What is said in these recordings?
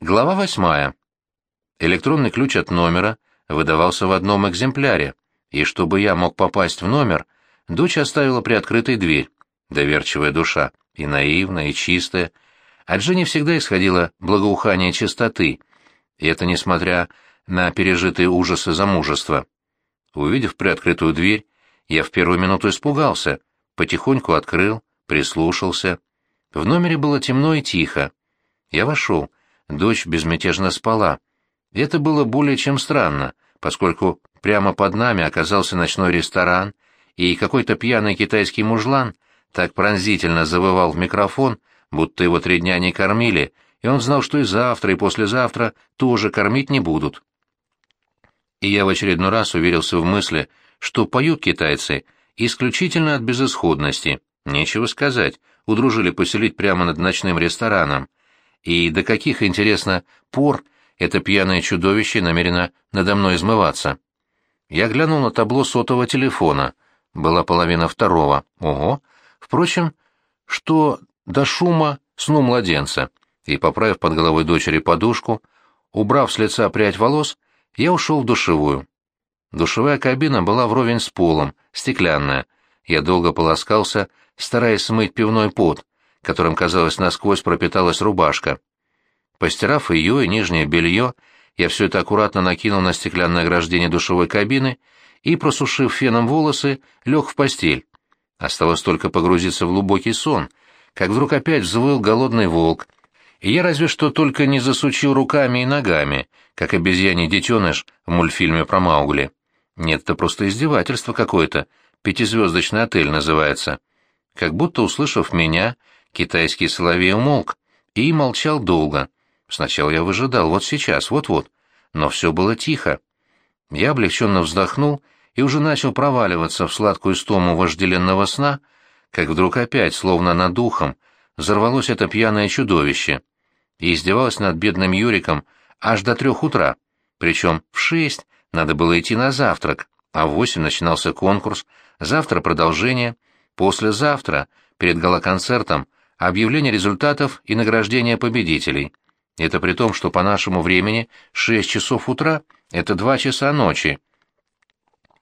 Глава восьмая. Электронный ключ от номера выдавался в одном экземпляре, и чтобы я мог попасть в номер, дочь оставила приоткрытой дверь. Доверчивая душа, и наивная, и чистая. От Жени всегда исходило благоухание чистоты, и это несмотря на пережитые ужасы замужества. Увидев приоткрытую дверь, я в первую минуту испугался, потихоньку открыл, прислушался. В номере было темно и тихо. Я вошел. Дочь безмятежно спала. Это было более чем странно, поскольку прямо под нами оказался ночной ресторан, и какой-то пьяный китайский мужлан так пронзительно завывал в микрофон, будто его три дня не кормили, и он знал, что и завтра, и послезавтра тоже кормить не будут. И я в очередной раз уверился в мысли, что поют китайцы исключительно от безысходности. Нечего сказать, удружили поселить прямо над ночным рестораном. И до каких, интересно, пор это пьяное чудовище намерено надо мной измываться? Я глянул на табло сотового телефона. Была половина второго. Ого! Впрочем, что до шума сну младенца. И, поправив под головой дочери подушку, убрав с лица прядь волос, я ушел в душевую. Душевая кабина была вровень с полом, стеклянная. Я долго полоскался, стараясь смыть пивной пот, которым, казалось, насквозь пропиталась рубашка. Постирав ее и нижнее белье, я все это аккуратно накинул на стеклянное ограждение душевой кабины и, просушив феном волосы, лег в постель. Осталось только погрузиться в глубокий сон, как вдруг опять взвыл голодный волк, и я разве что только не засучил руками и ногами, как обезьяний детеныш в мультфильме про Маугли. Нет, это просто издевательство какое-то, пятизвездочный отель называется. Как будто, услышав меня, китайский соловей умолк и молчал долго. Сначала я выжидал, вот сейчас, вот-вот, но все было тихо. Я облегченно вздохнул и уже начал проваливаться в сладкую стому вожделенного сна, как вдруг опять, словно над духом, взорвалось это пьяное чудовище и издевалось над бедным Юриком аж до трех утра, причем в шесть надо было идти на завтрак, а в восемь начинался конкурс, завтра продолжение, послезавтра, перед галоконцертом, объявление результатов и награждение победителей. Это при том, что по нашему времени шесть часов утра — это два часа ночи.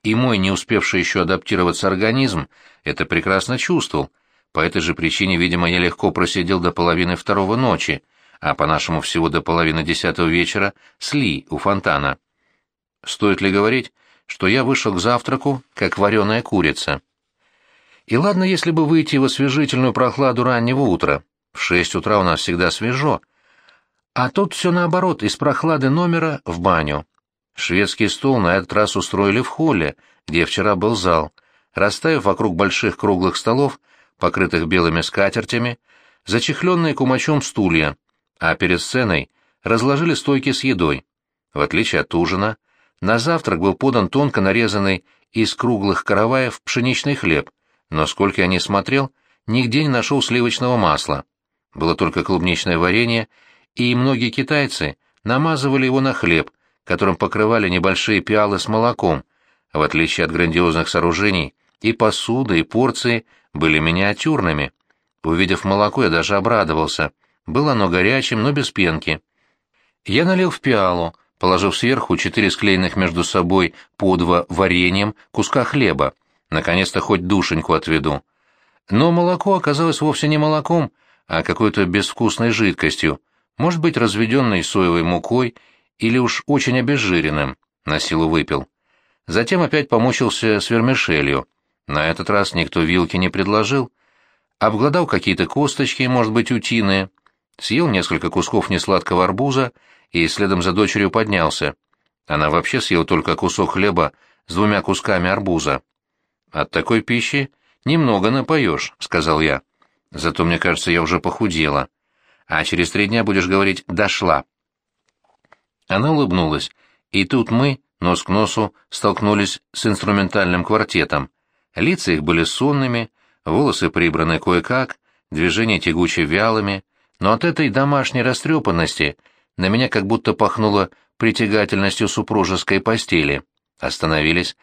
И мой, не успевший еще адаптироваться организм, это прекрасно чувствовал. По этой же причине, видимо, я легко просидел до половины второго ночи, а по-нашему всего до половины десятого вечера с Ли у фонтана. Стоит ли говорить, что я вышел к завтраку, как вареная курица? И ладно, если бы выйти в освежительную прохладу раннего утра. В шесть утра у нас всегда свежо. А тут все наоборот, из прохлады номера в баню. Шведский стол на этот раз устроили в холле, где вчера был зал, расставив вокруг больших круглых столов, покрытых белыми скатертями, зачехленные кумачом стулья, а перед сценой разложили стойки с едой. В отличие от ужина, на завтрак был подан тонко нарезанный из круглых караваев пшеничный хлеб, но сколько я не смотрел, нигде не нашел сливочного масла. Было только клубничное варенье, и многие китайцы намазывали его на хлеб, которым покрывали небольшие пиалы с молоком. В отличие от грандиозных сооружений, и посуда, и порции были миниатюрными. Увидев молоко, я даже обрадовался — было оно горячим, но без пенки. Я налил в пиалу, положив сверху четыре склеенных между собой по два вареньем куска хлеба. Наконец-то хоть душеньку отведу. Но молоко оказалось вовсе не молоком, а какой-то безвкусной жидкостью, может быть, разведенной соевой мукой или уж очень обезжиренным. На силу выпил. Затем опять помучился с вермишелью. На этот раз никто вилки не предложил. Обглодал какие-то косточки, может быть, утиные, съел несколько кусков несладкого арбуза и следом за дочерью поднялся. Она вообще съела только кусок хлеба с двумя кусками арбуза. «От такой пищи немного напоешь», — сказал я. «Зато, мне кажется, я уже похудела. А через три дня будешь говорить «дошла». Она улыбнулась, и тут мы, нос к носу, столкнулись с инструментальным квартетом. Лица их были сонными, волосы прибраны кое-как, движения тягуче вялыми — но от этой домашней растрепанности на меня как будто пахнуло притягательностью супружеской постели. Остановились.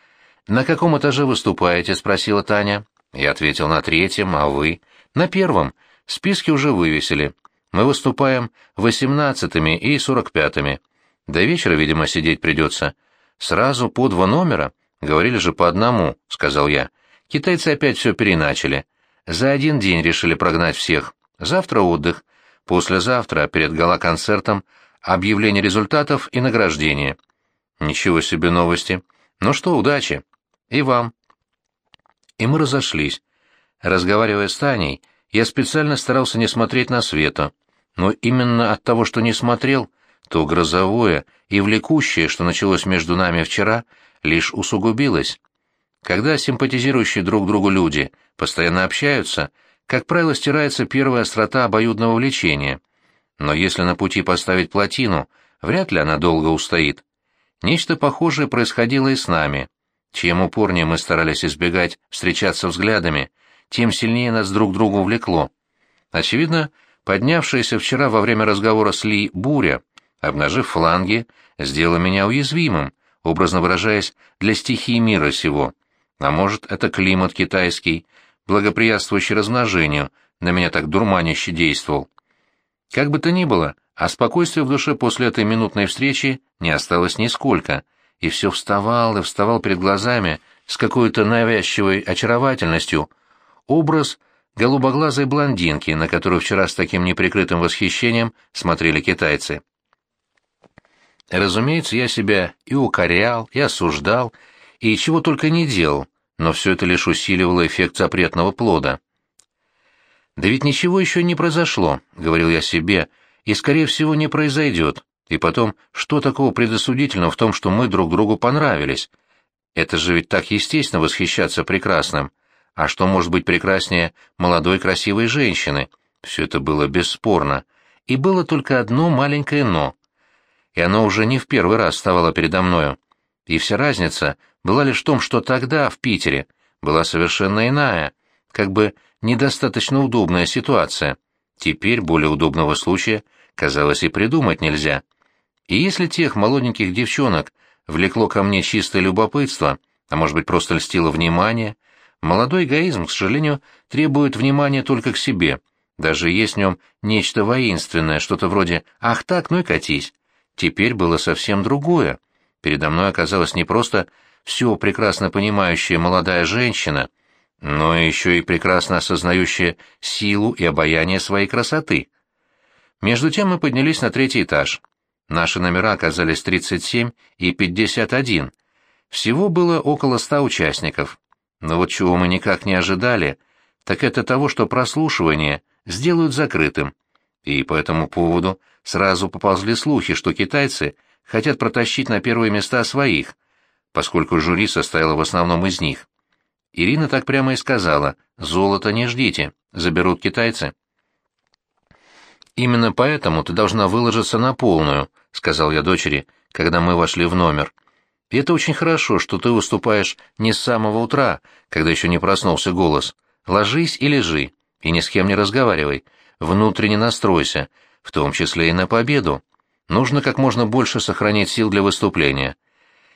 «На каком этаже выступаете?» — спросила Таня. Я ответил, «На третьем, а вы?» «На первом. Списки уже вывесили. Мы выступаем восемнадцатыми и сорок пятыми. До вечера, видимо, сидеть придется. Сразу по два номера? Говорили же по одному, — сказал я. Китайцы опять все переначали. За один день решили прогнать всех. Завтра отдых. Послезавтра, перед гала-концертом, объявление результатов и награждение. Ничего себе новости. Ну что, удачи. И вам. И мы разошлись. Разговаривая с Таней, я специально старался не смотреть на Свету. Но именно от того, что не смотрел, то грозовое и влекущее, что началось между нами вчера, лишь усугубилось. Когда симпатизирующие друг другу люди постоянно общаются, как правило, стирается первая острота обоюдного влечения. Но если на пути поставить плотину, вряд ли она долго устоит. Нечто похожее происходило и с нами. Чем упорнее мы старались избегать встречаться взглядами, тем сильнее нас друг другу влекло. Очевидно, поднявшаяся вчера во время разговора с Ли буря, обнажив фланги, сделала меня уязвимым, образно выражаясь, для стихии мира сего. А может, это климат китайский, благоприятствующий размножению, на меня так дурманище действовал. Как бы то ни было, а спокойствия в душе после этой минутной встречи не осталось нисколько, и все вставал и вставал перед глазами с какой-то навязчивой очаровательностью образ голубоглазой блондинки, на которую вчера с таким неприкрытым восхищением смотрели китайцы. Разумеется, я себя и укорял, и осуждал, и чего только не делал, но все это лишь усиливало эффект запретного плода. «Да ведь ничего еще не произошло», — говорил я себе, — «и, скорее всего, не произойдет. И потом, что такого предосудительного в том, что мы друг другу понравились? Это же ведь так естественно восхищаться прекрасным. А что может быть прекраснее молодой красивой женщины? Все это было бесспорно. И было только одно маленькое «но». И оно уже не в первый раз вставало передо мною. И вся разница была лишь в том, что тогда, в Питере, была совершенно иная, как бы недостаточно удобная ситуация. Теперь более удобного случая, казалось, и придумать нельзя. И если тех молоденьких девчонок влекло ко мне чистое любопытство, а может быть просто льстило внимание, молодой эгоизм, к сожалению, требует внимания только к себе. Даже есть в нем нечто воинственное, что-то вроде «ах так, ну и катись». Теперь было совсем другое. Передо мной оказалась не просто все прекрасно понимающая молодая женщина, но еще и прекрасно осознающая силу и обаяние своей красоты. Между тем мы поднялись на третий этаж. Наши номера оказались 37 и 51. Всего было около ста участников. Но вот чего мы никак не ожидали, так это того, что прослушивание сделают закрытым. И по этому поводу сразу поползли слухи, что китайцы хотят протащить на первые места своих, поскольку жюри состояло в основном из них. Ирина так прямо и сказала, «Золото не ждите, заберут китайцы». «Именно поэтому ты должна выложиться на полную», — сказал я дочери, когда мы вошли в номер. «И это очень хорошо, что ты выступаешь не с самого утра, когда еще не проснулся голос. Ложись и лежи, и ни с кем не разговаривай. Внутренне настройся, в том числе и на победу. Нужно как можно больше сохранить сил для выступления.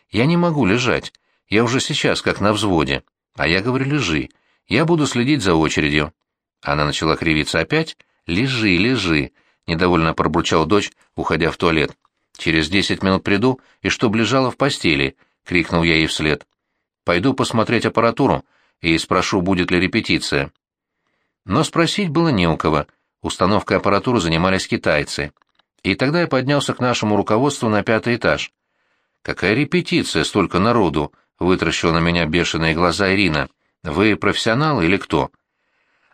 Я не могу лежать, я уже сейчас как на взводе. А я говорю, лежи, я буду следить за очередью». Она начала кривиться опять, «Лежи, лежи», — недовольно пробурчал дочь, уходя в туалет. «Через десять минут приду, и чтоб лежала в постели», — крикнул я ей вслед. «Пойду посмотреть аппаратуру и спрошу, будет ли репетиция». Но спросить было не у кого. Установкой аппаратуры занимались китайцы. И тогда я поднялся к нашему руководству на пятый этаж. «Какая репетиция, столько народу!» — вытращила на меня бешеные глаза Ирина. «Вы профессионал или кто?»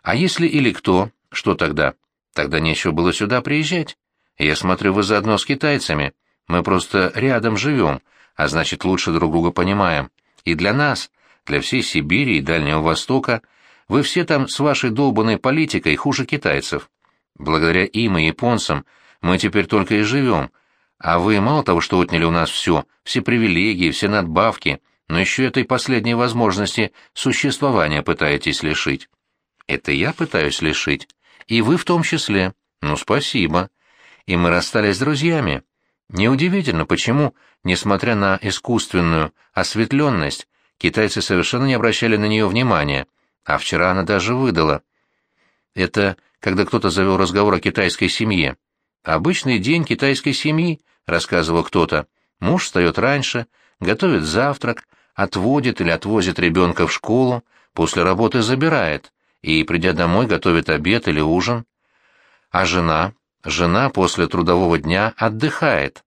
«А если или кто, что тогда?» Тогда нечего было сюда приезжать. Я смотрю, вы заодно с китайцами. Мы просто рядом живем, а значит, лучше друг друга понимаем. И для нас, для всей Сибири и Дальнего Востока, вы все там с вашей долбанной политикой хуже китайцев. Благодаря им и японцам мы теперь только и живем. А вы мало того, что отняли у нас все, все привилегии, все надбавки, но еще этой последней возможности существования пытаетесь лишить. Это я пытаюсь лишить. И вы в том числе. Ну, спасибо. И мы расстались с друзьями. Неудивительно, почему, несмотря на искусственную осветленность, китайцы совершенно не обращали на нее внимания, а вчера она даже выдала. Это когда кто-то завел разговор о китайской семье. «Обычный день китайской семьи», — рассказывал кто-то. Муж встает раньше, готовит завтрак, отводит или отвозит ребенка в школу, после работы забирает и, придя домой, готовит обед или ужин. А жена? Жена после трудового дня отдыхает.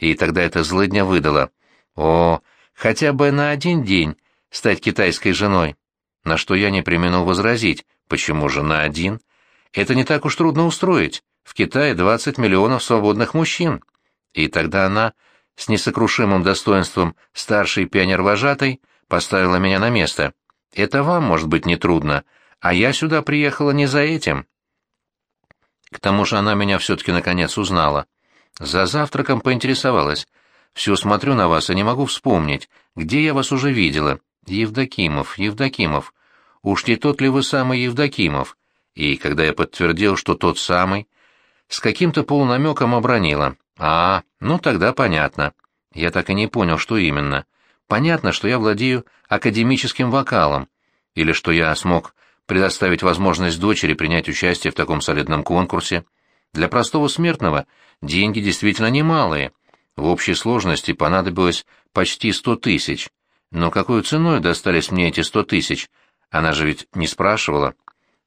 И тогда эта злыдня выдала. О, хотя бы на один день стать китайской женой. На что я не применил возразить. Почему же на один? Это не так уж трудно устроить. В Китае 20 миллионов свободных мужчин. И тогда она, с несокрушимым достоинством старшей пионер-вожатой, поставила меня на место. Это вам, может быть, не трудно, а я сюда приехала не за этим. К тому же она меня все-таки наконец узнала. За завтраком поинтересовалась. Все смотрю на вас и не могу вспомнить, где я вас уже видела. Евдокимов, Евдокимов. Уж не тот ли вы самый Евдокимов? И когда я подтвердил, что тот самый, с каким-то полунамеком обронила. А, ну тогда понятно. Я так и не понял, что именно. Понятно, что я владею академическим вокалом, или что я смог предоставить возможность дочери принять участие в таком солидном конкурсе. Для простого смертного деньги действительно немалые. В общей сложности понадобилось почти сто тысяч. Но какой ценой достались мне эти сто тысяч? Она же ведь не спрашивала.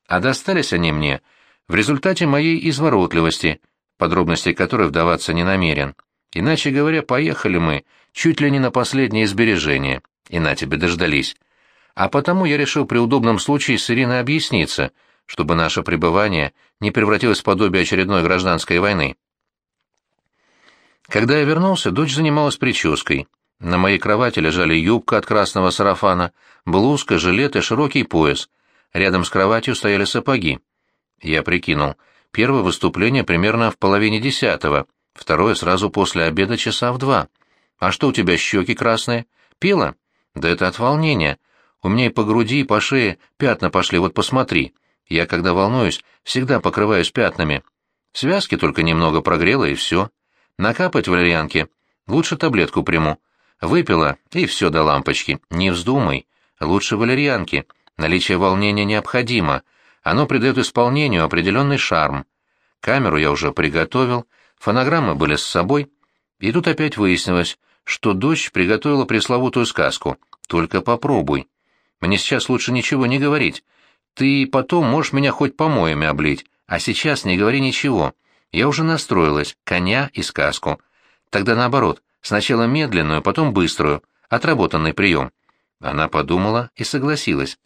А достались они мне в результате моей изворотливости, подробностей которой вдаваться не намерен. Иначе говоря, поехали мы чуть ли не на последнее сбережение, и на тебе дождались. А потому я решил при удобном случае с Ириной объясниться, чтобы наше пребывание не превратилось в подобие очередной гражданской войны. Когда я вернулся, дочь занималась прической. На моей кровати лежали юбка от красного сарафана, блузка, жилет и широкий пояс. Рядом с кроватью стояли сапоги. Я прикинул. Первое выступление примерно в половине десятого, второе сразу после обеда часа в два. А что у тебя щеки красные? Пила? Да это от волнения. У меня и по груди, и по шее пятна пошли, вот посмотри. Я, когда волнуюсь, всегда покрываюсь пятнами. Связки только немного прогрела, и все. Накапать валерьянки. Лучше таблетку приму. Выпила, и все до лампочки. Не вздумай. Лучше валерьянки. Наличие волнения необходимо. Оно придает исполнению определенный шарм. Камеру я уже приготовил, фонограммы были с собой. И тут опять выяснилось, что дочь приготовила пресловутую сказку. Только попробуй. Мне сейчас лучше ничего не говорить. Ты потом можешь меня хоть помоями облить, а сейчас не говори ничего. Я уже настроилась, коня и сказку. Тогда наоборот, сначала медленную, потом быструю, отработанный прием. Она подумала и согласилась.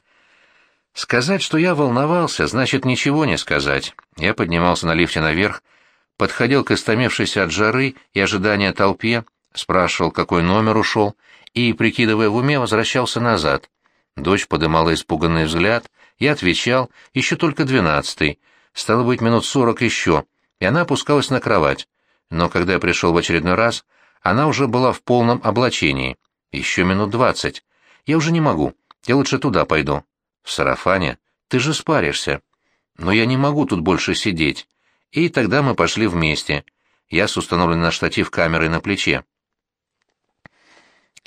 Сказать, что я волновался, значит ничего не сказать. Я поднимался на лифте наверх, подходил к истомевшейся от жары и ожидания толпе, спрашивал, какой номер ушел, и, прикидывая в уме, возвращался назад. Дочь подымала испуганный взгляд, я отвечал, еще только двенадцатый, стало быть, минут сорок еще, и она опускалась на кровать. Но когда я пришел в очередной раз, она уже была в полном облачении. Еще минут двадцать. Я уже не могу, я лучше туда пойду. В сарафане? Ты же спаришься. Но я не могу тут больше сидеть. И тогда мы пошли вместе. Я с установленной на штатив камерой на плече.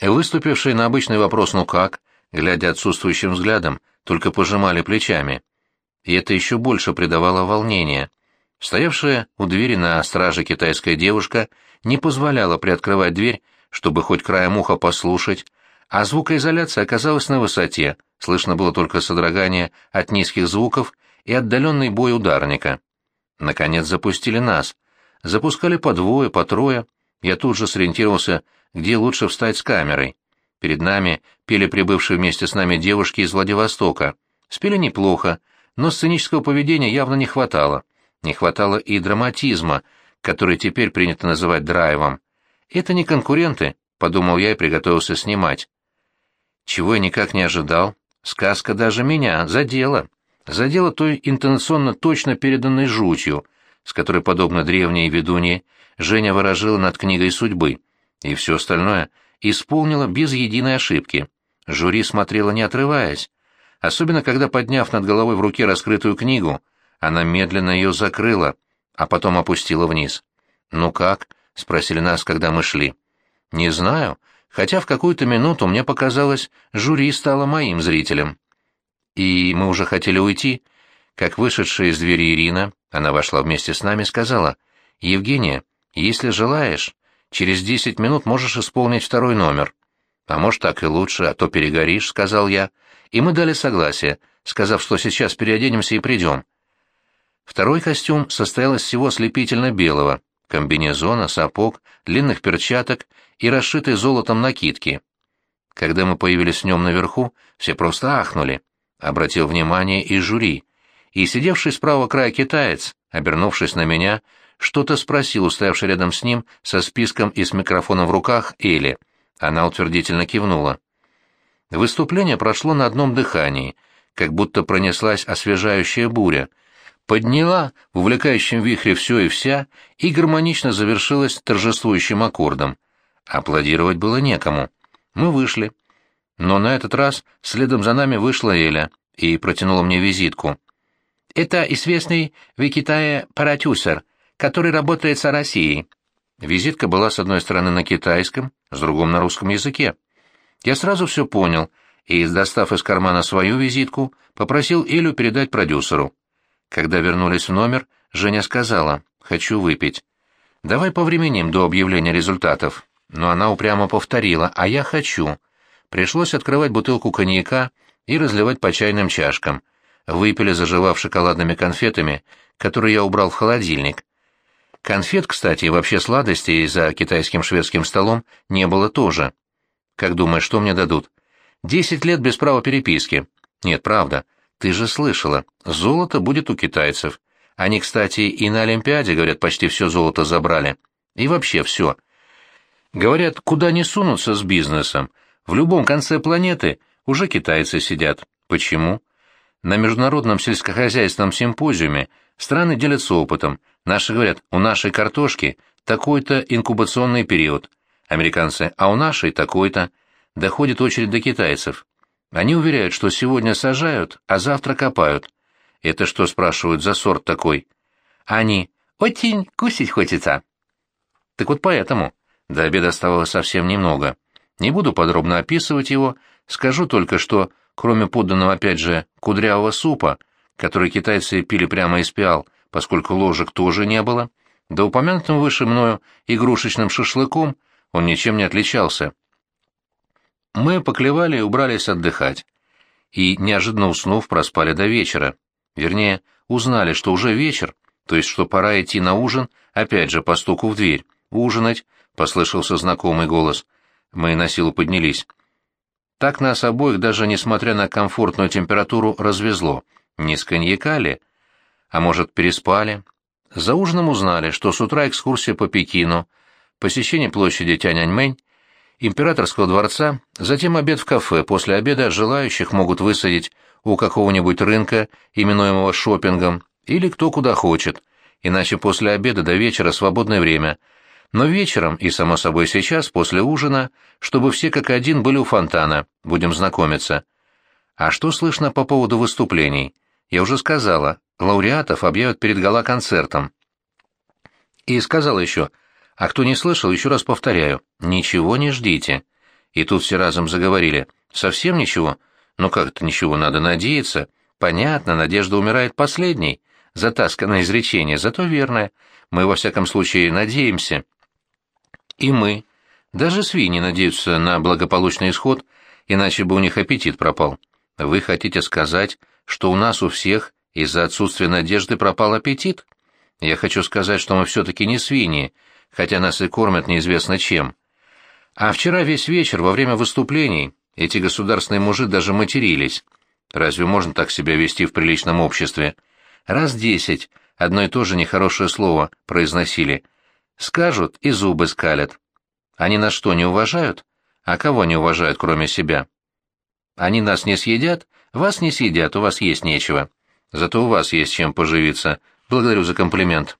Выступивший на обычный вопрос «ну как?», глядя отсутствующим взглядом, только пожимали плечами. И это еще больше придавало волнения. Стоявшая у двери на страже китайская девушка не позволяла приоткрывать дверь, чтобы хоть краем уха послушать, а звукоизоляция оказалась на высоте, слышно было только содрогание от низких звуков и отдаленный бой ударника. Наконец запустили нас. Запускали по двое, по трое. Я тут же сориентировался, где лучше встать с камерой. Перед нами пели прибывшие вместе с нами девушки из Владивостока. Спели неплохо, но сценического поведения явно не хватало. Не хватало и драматизма, который теперь принято называть драйвом. Это не конкуренты, подумал я и приготовился снимать. Чего я никак не ожидал, сказка даже меня задела. Задела той интонационно точно переданной жутью, с которой, подобно древней ведунье, Женя ворожила над книгой судьбы. И все остальное исполнила без единой ошибки. Жюри смотрело не отрываясь. Особенно, когда, подняв над головой в руке раскрытую книгу, она медленно ее закрыла, а потом опустила вниз. «Ну как?» — спросили нас, когда мы шли. «Не знаю, хотя в какую-то минуту мне показалось, жюри стало моим зрителем. И мы уже хотели уйти, как вышедшая из двери Ирина, она вошла вместе с нами, сказала, «Евгения, если желаешь, через десять минут можешь исполнить второй номер». «А может, так и лучше, а то перегоришь», — сказал я. И мы дали согласие, сказав, что сейчас переоденемся и придем. Второй костюм состоял из всего ослепительно белого, комбинезона, сапог, длинных перчаток и расшитой золотом накидки. Когда мы появились в нем наверху, все просто ахнули. Обратил внимание и жюри. И сидевший справа края китаец, обернувшись на меня, что-то спросил устоявший рядом с ним со списком и с микрофоном в руках Эли. Она утвердительно кивнула. Выступление прошло на одном дыхании, как будто пронеслась освежающая буря, подняла в увлекающем вихре все и вся и гармонично завершилась торжествующим аккордом. Аплодировать было некому. Мы вышли. Но на этот раз следом за нами вышла Эля и протянула мне визитку. «Это известный в Китае паратюсер, который работает с Россией». Визитка была с одной стороны на китайском, с другой на русском языке. Я сразу все понял и, достав из кармана свою визитку, попросил Элю передать продюсеру. Когда вернулись в номер, Женя сказала «Хочу выпить». «Давай повременим до объявления результатов». Но она упрямо повторила «А я хочу». Пришлось открывать бутылку коньяка и разливать по чайным чашкам. Выпили, заживав шоколадными конфетами, которые я убрал в холодильник. Конфет, кстати, и вообще сладостей за китайским шведским столом не было тоже. Как думаешь, что мне дадут? Десять лет без права переписки. Нет, правда. Ты же слышала. Золото будет у китайцев. Они, кстати, и на Олимпиаде, говорят, почти все золото забрали. И вообще все. Говорят, куда не сунутся с бизнесом. В любом конце планеты уже китайцы сидят. Почему? На международном сельскохозяйственном симпозиуме страны делятся опытом. Наши говорят, у нашей картошки такой-то инкубационный период – Американцы, а у нашей такой-то. Доходит очередь до китайцев. Они уверяют, что сегодня сажают, а завтра копают. Это что, спрашивают, за сорт такой? Они, очень кусить хочется. Так вот поэтому. До обеда оставалось совсем немного. Не буду подробно описывать его, скажу только, что, кроме подданного опять же кудрявого супа, который китайцы пили прямо из пиал, поскольку ложек тоже не было, да упомянутым выше мною игрушечным шашлыком — он ничем не отличался. Мы поклевали и убрались отдыхать. И, неожиданно уснув, проспали до вечера. Вернее, узнали, что уже вечер, то есть что пора идти на ужин, опять же по стуку в дверь. «Ужинать», — послышался знакомый голос. Мы на силу поднялись. Так нас обоих, даже несмотря на комфортную температуру, развезло. Не с коньяка ли? А может, переспали? За ужином узнали, что с утра экскурсия по Пекину — посещение площади Тяньаньмэнь, императорского дворца, затем обед в кафе, после обеда желающих могут высадить у какого-нибудь рынка, именуемого шопингом, или кто куда хочет, иначе после обеда до вечера свободное время. Но вечером, и само собой сейчас, после ужина, чтобы все как один были у фонтана, будем знакомиться. А что слышно по поводу выступлений? Я уже сказала, лауреатов объявят перед гала-концертом. И сказала еще, а кто не слышал, еще раз повторяю, ничего не ждите. И тут все разом заговорили. Совсем ничего? Ну как-то ничего, надо надеяться. Понятно, надежда умирает последней. Затасканное изречение, зато верное. Мы во всяком случае надеемся. И мы. Даже свиньи надеются на благополучный исход, иначе бы у них аппетит пропал. Вы хотите сказать, что у нас у всех из-за отсутствия надежды пропал аппетит? Я хочу сказать, что мы все-таки не свиньи, хотя нас и кормят неизвестно чем. А вчера весь вечер во время выступлений эти государственные мужи даже матерились. Разве можно так себя вести в приличном обществе? Раз десять одно и то же нехорошее слово произносили. Скажут и зубы скалят. Они нас что, не уважают? А кого не уважают, кроме себя? Они нас не съедят, вас не съедят, у вас есть нечего. Зато у вас есть чем поживиться. Благодарю за комплимент.